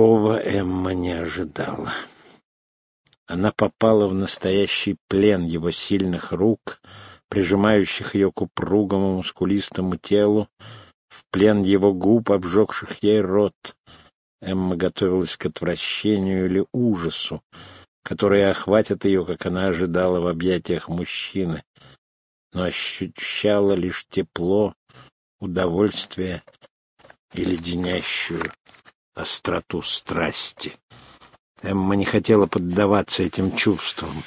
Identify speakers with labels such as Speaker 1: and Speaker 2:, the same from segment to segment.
Speaker 1: Такого Эмма не ожидала. Она попала в настоящий плен его сильных рук, прижимающих ее к упругому мускулистому телу, в плен его губ, обжегших ей рот. Эмма готовилась к отвращению или ужасу, которые охватят ее, как она ожидала в объятиях мужчины, но ощущала лишь тепло, удовольствие и леденящую остроту страсти. Эмма не хотела поддаваться этим чувствам.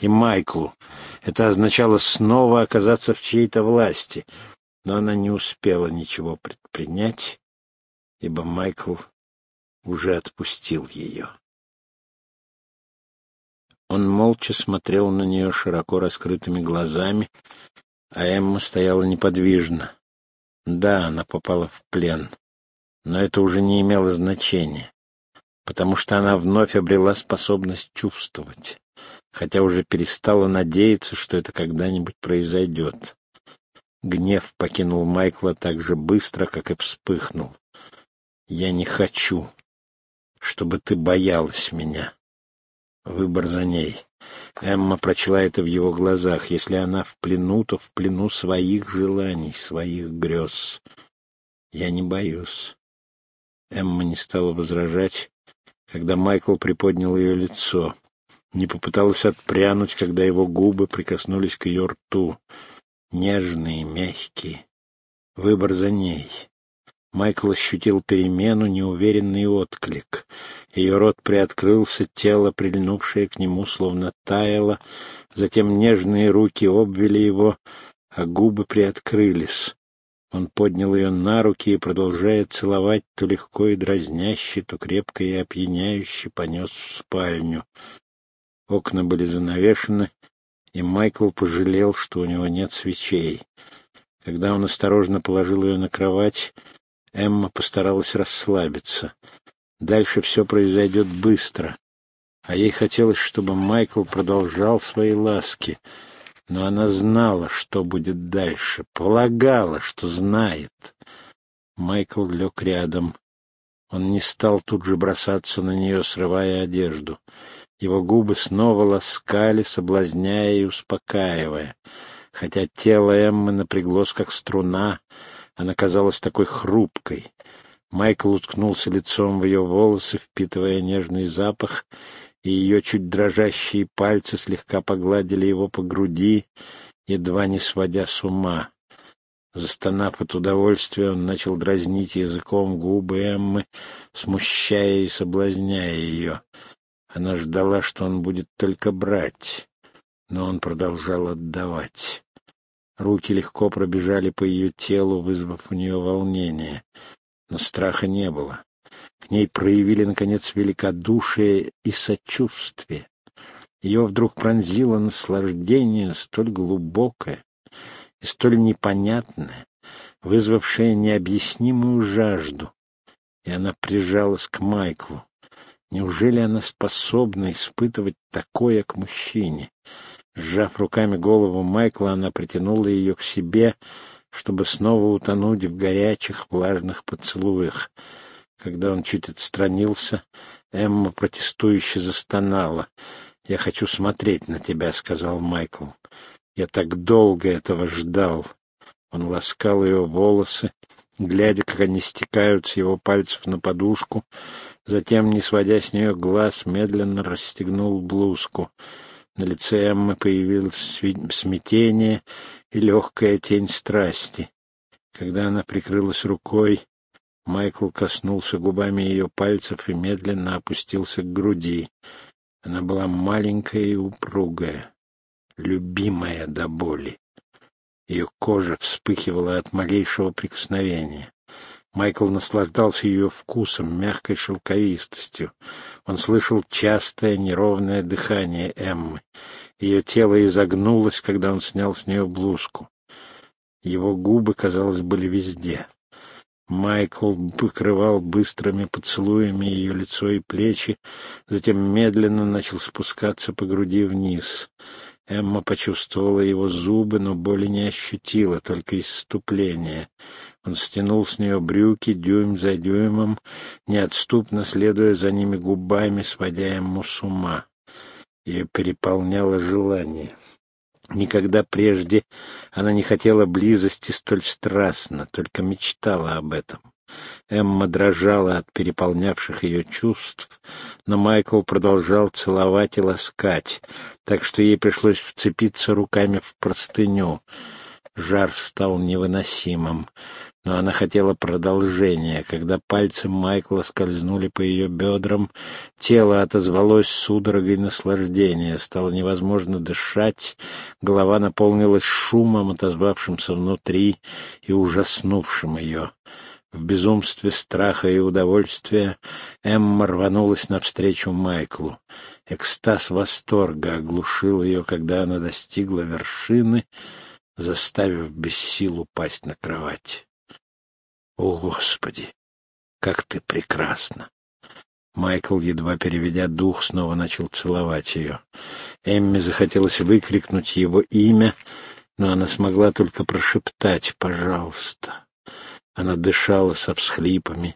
Speaker 1: И Майклу. Это означало снова оказаться в чьей-то власти. Но она не успела ничего предпринять, ибо Майкл уже отпустил ее. Он молча смотрел на нее широко раскрытыми глазами, а Эмма стояла неподвижно. Да, она попала в плен, но это уже не имело значения потому что она вновь обрела способность чувствовать, хотя уже перестала надеяться, что это когда-нибудь произойдет. Гнев покинул Майкла так же быстро, как и вспыхнул. «Я не хочу, чтобы ты боялась меня». Выбор за ней. Эмма прочла это в его глазах. Если она в плену, то в плену своих желаний, своих грез. Я не боюсь. Эмма не стала возражать, когда Майкл приподнял ее лицо. Не попыталась отпрянуть, когда его губы прикоснулись к ее рту. Нежные, мягкие. Выбор за ней. Майкл ощутил перемену, неуверенный отклик. Ее рот приоткрылся, тело, прильнувшее к нему, словно таяло. Затем нежные руки обвели его, а губы приоткрылись. Он поднял ее на руки и, продолжая целовать, то легко и дразняще, то крепко и опьяняюще понес в спальню. Окна были занавешены, и Майкл пожалел, что у него нет свечей. Когда он осторожно положил ее на кровать, Эмма постаралась расслабиться. Дальше все произойдет быстро, а ей хотелось, чтобы Майкл продолжал свои ласки — но она знала, что будет дальше, полагала, что знает. Майкл лег рядом. Он не стал тут же бросаться на нее, срывая одежду. Его губы снова ласкали, соблазняя и успокаивая. Хотя тело Эммы напряглось, как струна, она казалась такой хрупкой. Майкл уткнулся лицом в ее волосы, впитывая нежный запах, и ее чуть дрожащие пальцы слегка погладили его по груди, едва не сводя с ума. Застонав от удовольствия, он начал дразнить языком губы Эммы, смущая и соблазняя ее. Она ждала, что он будет только брать, но он продолжал отдавать. Руки легко пробежали по ее телу, вызвав у нее волнение, но страха не было. К ней проявили, наконец, великодушие и сочувствие. Ее вдруг пронзило наслаждение столь глубокое и столь непонятное, вызвавшее необъяснимую жажду, и она прижалась к Майклу. Неужели она способна испытывать такое к мужчине? Сжав руками голову Майкла, она притянула ее к себе, чтобы снова утонуть в горячих влажных поцелуях. Когда он чуть отстранился, Эмма протестующе застонала. «Я хочу смотреть на тебя», — сказал Майкл. «Я так долго этого ждал». Он ласкал ее волосы, глядя, как они стекают с его пальцев на подушку, затем, не сводя с нее глаз, медленно расстегнул блузку. На лице Эммы появилось смятение и легкая тень страсти. Когда она прикрылась рукой, Майкл коснулся губами ее пальцев и медленно опустился к груди. Она была маленькая и упругая, любимая до боли. Ее кожа вспыхивала от малейшего прикосновения. Майкл наслаждался ее вкусом, мягкой шелковистостью. Он слышал частое неровное дыхание Эммы. Ее тело изогнулось, когда он снял с нее блузку. Его губы, казалось, были везде. Майкл покрывал быстрыми поцелуями ее лицо и плечи, затем медленно начал спускаться по груди вниз. Эмма почувствовала его зубы, но боли не ощутила, только исступление. Он стянул с нее брюки дюйм за дюймом, неотступно следуя за ними губами, сводя ему с ума. Ее переполняло желание. Никогда прежде она не хотела близости столь страстно, только мечтала об этом. Эмма дрожала от переполнявших ее чувств, но Майкл продолжал целовать и ласкать, так что ей пришлось вцепиться руками в простыню. Жар стал невыносимым, но она хотела продолжения. Когда пальцы Майкла скользнули по ее бедрам, тело отозвалось судорогой наслаждения. Стало невозможно дышать, голова наполнилась шумом, отозвавшимся внутри и ужаснувшим ее. В безумстве страха и удовольствия Эмма рванулась навстречу Майклу. Экстаз восторга оглушил ее, когда она достигла вершины, заставив без сил упасть на кровать. «О, Господи! Как ты прекрасна!» Майкл, едва переведя дух, снова начал целовать ее. Эмме захотелось выкрикнуть его имя, но она смогла только прошептать «пожалуйста». Она дышала со всхлипами.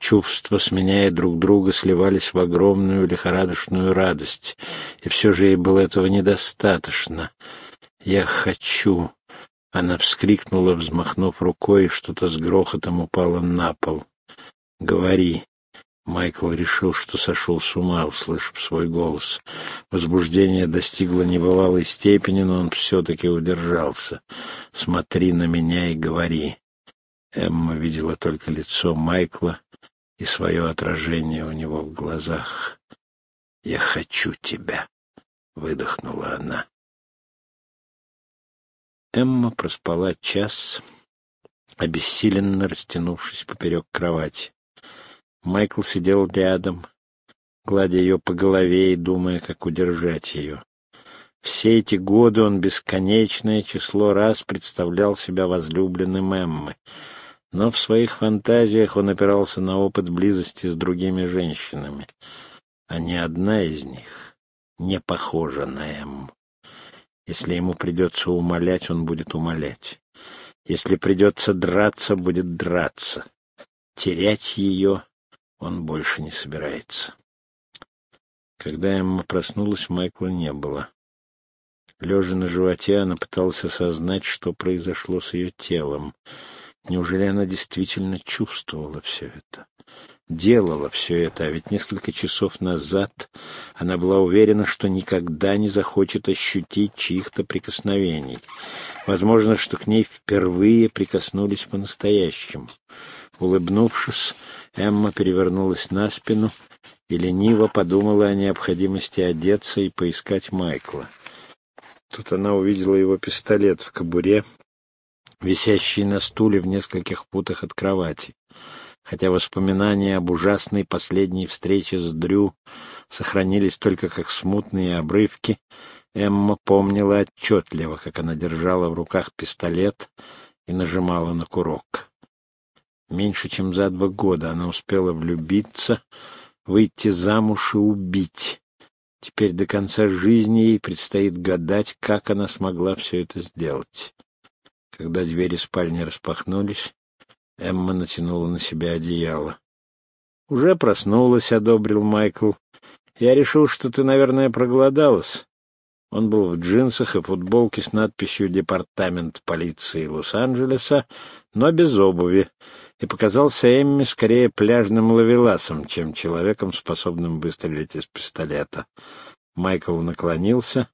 Speaker 1: Чувства, сменяя друг друга, сливались в огромную лихорадочную радость. И все же ей было этого недостаточно. «Я хочу!» Она вскрикнула, взмахнув рукой, что-то с грохотом упало на пол. «Говори!» Майкл решил, что сошел с ума, услышав свой голос. Возбуждение достигло небывалой степени, но он все-таки удержался. «Смотри на меня и говори!» Эмма видела только лицо Майкла и свое отражение у него в глазах. «Я хочу тебя», — выдохнула она. Эмма проспала час, обессиленно растянувшись поперек кровати. Майкл сидел рядом, гладя ее по голове и думая, как удержать ее. Все эти годы он бесконечное число раз представлял себя возлюбленным Эммы — но в своих фантазиях он опирался на опыт близости с другими женщинами, а ни одна из них не похожа на Эмму. Если ему придется умолять, он будет умолять. Если придется драться, будет драться. Терять ее он больше не собирается. Когда Эмма проснулась, Майкла не было. Лежа на животе, она пыталась осознать, что произошло с ее телом — Неужели она действительно чувствовала все это? Делала все это, а ведь несколько часов назад она была уверена, что никогда не захочет ощутить чьих-то прикосновений. Возможно, что к ней впервые прикоснулись по-настоящему. Улыбнувшись, Эмма перевернулась на спину и лениво подумала о необходимости одеться и поискать Майкла. Тут она увидела его пистолет в кобуре висящий на стуле в нескольких футах от кровати. Хотя воспоминания об ужасной последней встрече с Дрю сохранились только как смутные обрывки, Эмма помнила отчетливо, как она держала в руках пистолет и нажимала на курок. Меньше чем за два года она успела влюбиться, выйти замуж и убить. Теперь до конца жизни ей предстоит гадать, как она смогла все это сделать. Когда двери спальни распахнулись, Эмма натянула на себя одеяло. «Уже проснулась», — одобрил Майкл. «Я решил, что ты, наверное, проголодалась». Он был в джинсах и футболке с надписью «Департамент полиции Лос-Анджелеса», но без обуви, и показался Эмме скорее пляжным ловеласом, чем человеком, способным выстрелить из пистолета. Майкл наклонился,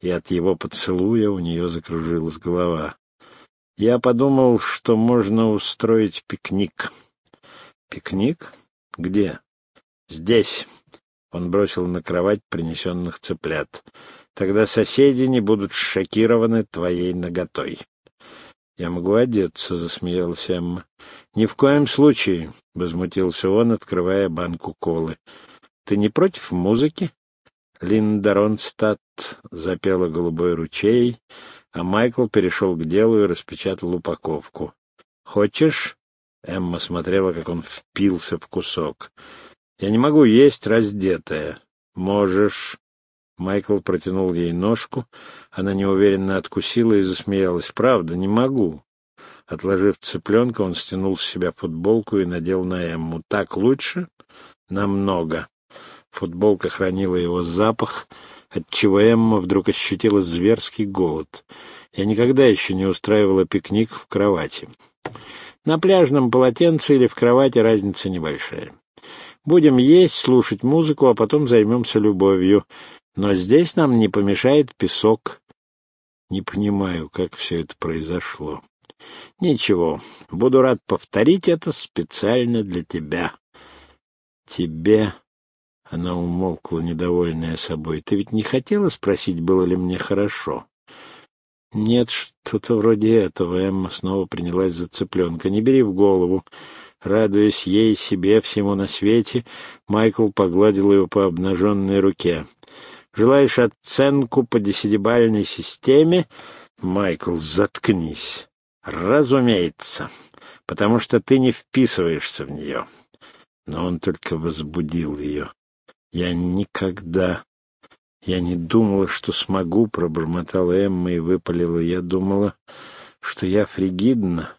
Speaker 1: и от его поцелуя у нее закружилась голова. Я подумал, что можно устроить пикник. Пикник? Где? Здесь. Он бросил на кровать принесенных цыплят. Тогда соседи не будут шокированы твоей наготой. Я могу одеться, засмеялась Эмма. Ни в коем случае, возмутился он, открывая банку колы. Ты не против музыки? Линда Ронстадт запела голубой ручей, а Майкл перешел к делу и распечатал упаковку. «Хочешь?» Эмма смотрела, как он впился в кусок. «Я не могу есть раздетая». «Можешь». Майкл протянул ей ножку. Она неуверенно откусила и засмеялась. «Правда, не могу». Отложив цыпленка, он стянул с себя футболку и надел на Эмму. «Так лучше?» «Намного». Футболка хранила его запах, отчего Эмма вдруг ощутила зверский голод. Я никогда еще не устраивала пикник в кровати. На пляжном полотенце или в кровати разница небольшая. Будем есть, слушать музыку, а потом займемся любовью. Но здесь нам не помешает песок. Не понимаю, как все это произошло. Ничего, буду рад повторить это специально для тебя. Тебе... Она умолкла, недовольная собой. Ты ведь не хотела спросить, было ли мне хорошо? Нет, что-то вроде этого. Эмма снова принялась за цыпленка. Не бери в голову. Радуясь ей, себе, всему на свете, Майкл погладил ее по обнаженной руке. «Желаешь оценку по десятибальной системе?» «Майкл, заткнись!» «Разумеется, потому что ты не вписываешься в нее». Но он только возбудил ее. «Я никогда...» «Я не думала, что смогу», — пробормотала Эмма и выпалила. «Я думала, что я фригидна».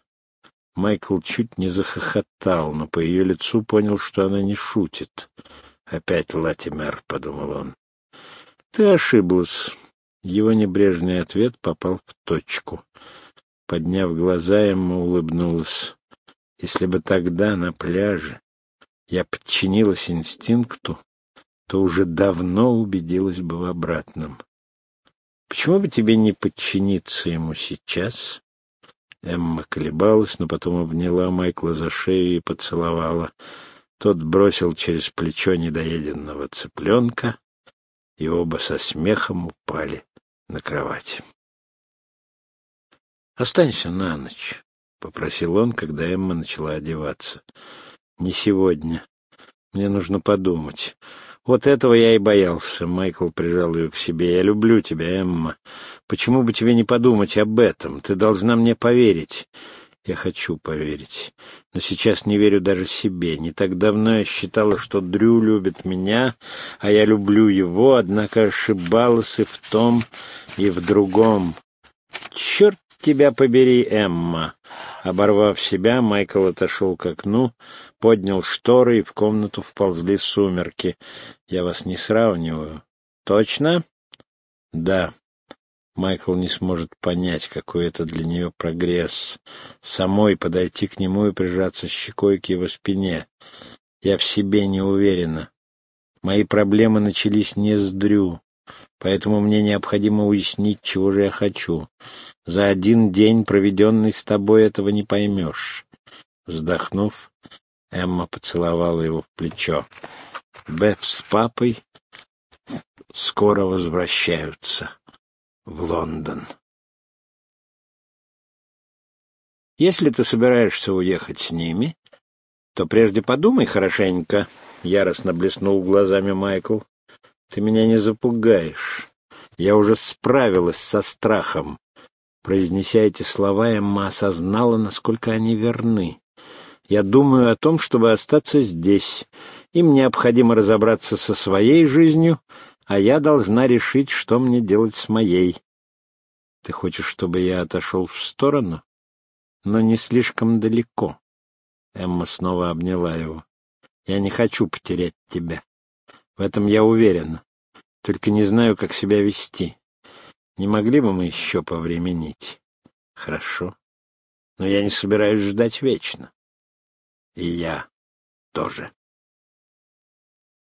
Speaker 1: Майкл чуть не захохотал, но по ее лицу понял, что она не шутит. «Опять Латимер», — подумал он. «Ты ошиблась». Его небрежный ответ попал в точку. Подняв глаза, Эмма улыбнулась. «Если бы тогда на пляже я подчинилась инстинкту, то уже давно убедилась бы в обратном. Почему бы тебе не подчиниться ему сейчас?» Эмма колебалась, но потом обняла Майкла за шею и поцеловала. Тот бросил через плечо недоеденного цыпленка, и оба со смехом упали на кровать. «Останься на ночь», — попросил он, когда Эмма начала одеваться. «Не сегодня. Мне нужно подумать. Вот этого я и боялся. Майкл прижал ее к себе. Я люблю тебя, Эмма. Почему бы тебе не подумать об этом? Ты должна мне поверить. Я хочу поверить, но сейчас не верю даже себе. Не так давно я считала, что Дрю любит меня, а я люблю его, однако ошибалась и в том, и в другом. Черт тебя побери, Эмма! Оборвав себя, Майкл отошел к окну, поднял шторы, и в комнату вползли сумерки. Я вас не сравниваю. Точно? Да. Майкл не сможет понять, какой это для нее прогресс. Самой подойти к нему и прижаться щекой к его спине. Я в себе не уверена. Мои проблемы начались не с Дрю, поэтому мне необходимо уяснить, чего же я хочу. За один день, проведенный с тобой, этого не поймешь. Вздохнув, Эмма поцеловала его в плечо. Беф с папой скоро возвращаются в Лондон. Если ты собираешься уехать с ними, то прежде подумай хорошенько, — яростно блеснул глазами Майкл. Ты меня не запугаешь. Я уже справилась со страхом. Произнеся эти слова, Эмма осознала, насколько они верны. «Я думаю о том, чтобы остаться здесь. Им необходимо разобраться со своей жизнью, а я должна решить, что мне делать с моей. Ты хочешь, чтобы я отошел в сторону? Но не слишком далеко». Эмма снова обняла его. «Я не хочу потерять тебя. В этом я уверена. Только не знаю, как себя вести. Не могли бы мы еще повременить? Хорошо. Но я не собираюсь ждать вечно. И я тоже.